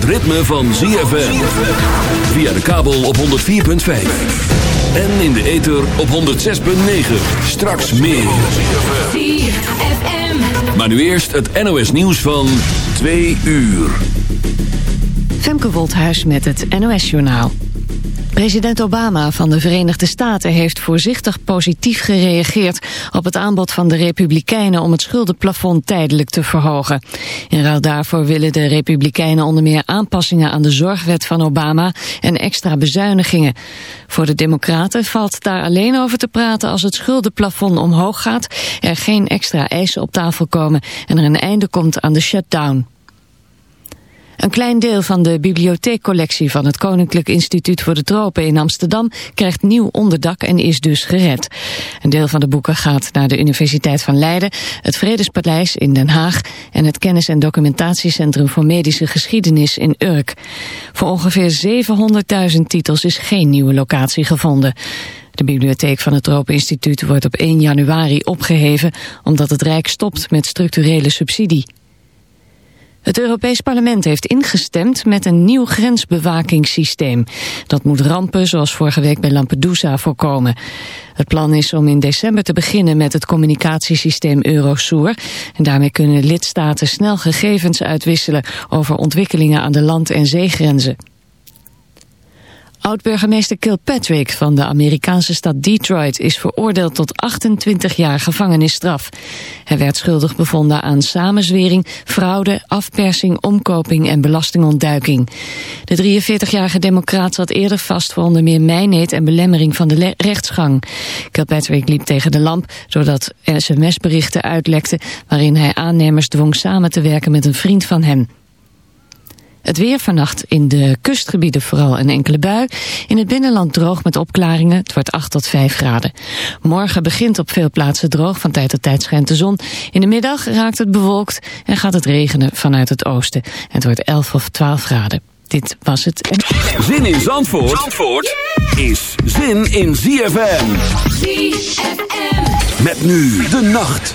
het ritme van ZFM. Via de kabel op 104.5. En in de ether op 106.9. Straks meer. Maar nu eerst het NOS nieuws van 2 uur. Femke Wolthuis met het NOS Journaal. President Obama van de Verenigde Staten heeft voorzichtig positief gereageerd op het aanbod van de Republikeinen om het schuldenplafond tijdelijk te verhogen. In ruil daarvoor willen de Republikeinen onder meer aanpassingen aan de zorgwet van Obama en extra bezuinigingen. Voor de Democraten valt daar alleen over te praten als het schuldenplafond omhoog gaat, er geen extra eisen op tafel komen en er een einde komt aan de shutdown. Een klein deel van de bibliotheekcollectie van het Koninklijk Instituut voor de Tropen in Amsterdam krijgt nieuw onderdak en is dus gered. Een deel van de boeken gaat naar de Universiteit van Leiden, het Vredespaleis in Den Haag en het Kennis- en Documentatiecentrum voor Medische Geschiedenis in Urk. Voor ongeveer 700.000 titels is geen nieuwe locatie gevonden. De bibliotheek van het Tropeninstituut wordt op 1 januari opgeheven omdat het Rijk stopt met structurele subsidie. Het Europees Parlement heeft ingestemd met een nieuw grensbewakingssysteem. Dat moet rampen zoals vorige week bij Lampedusa voorkomen. Het plan is om in december te beginnen met het communicatiesysteem Eurosur. En daarmee kunnen lidstaten snel gegevens uitwisselen over ontwikkelingen aan de land- en zeegrenzen. Oud-burgemeester Kilpatrick van de Amerikaanse stad Detroit is veroordeeld tot 28 jaar gevangenisstraf. Hij werd schuldig bevonden aan samenzwering, fraude, afpersing, omkoping en belastingontduiking. De 43-jarige democraat zat eerder vast voor onder meer mijnheid en belemmering van de rechtsgang. Kilpatrick liep tegen de lamp doordat sms-berichten uitlekten waarin hij aannemers dwong samen te werken met een vriend van hem. Het weer vannacht in de kustgebieden vooral een enkele bui. In het binnenland droog met opklaringen. Het wordt 8 tot 5 graden. Morgen begint op veel plaatsen droog. Van tijd tot tijd schijnt de zon. In de middag raakt het bewolkt en gaat het regenen vanuit het oosten. En het wordt 11 of 12 graden. Dit was het. Zin in Zandvoort, Zandvoort is zin in ZFM. ZFM. Met nu de nacht.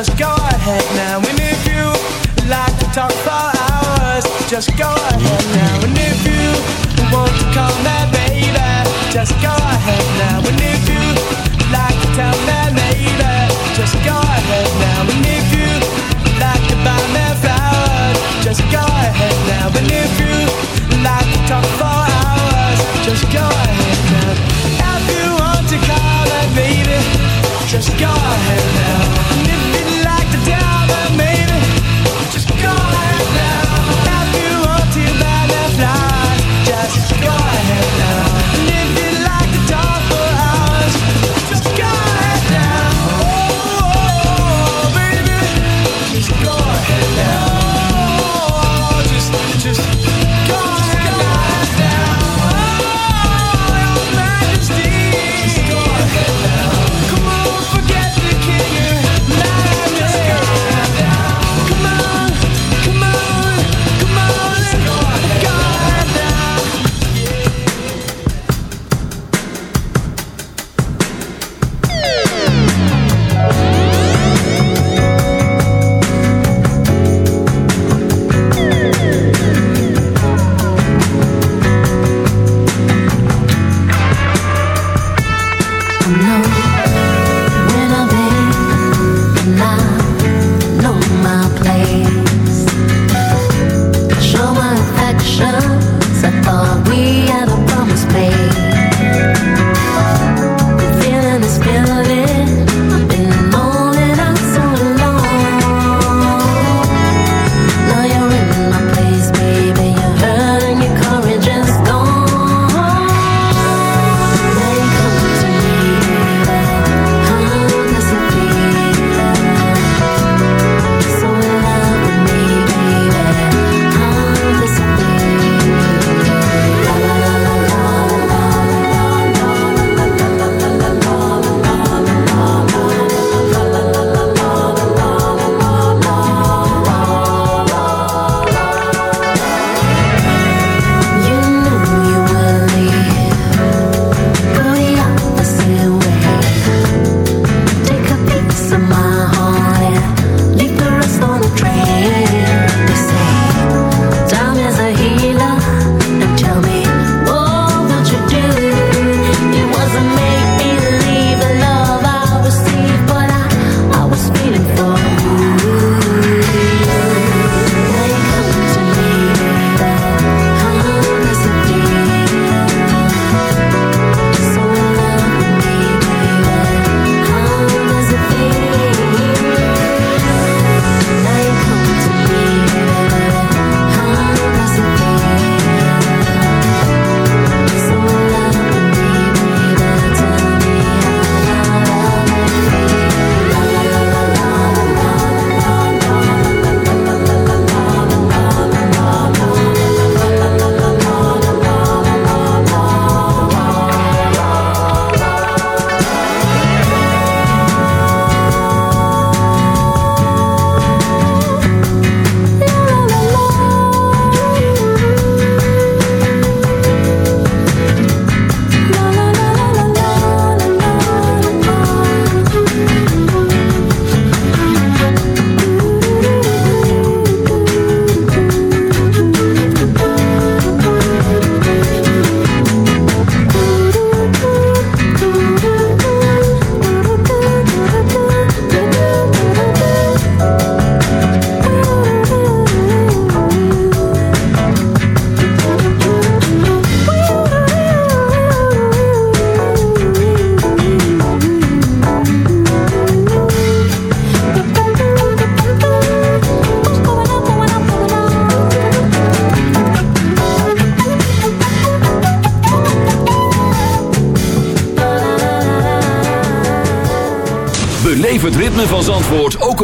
Just go ahead now. And if you like to talk for hours, just go ahead now. And if you want to call me baby, just go ahead now. And if you like to tell me maybe, just go ahead now. And if you like to buy me flowers, just go ahead now. And if you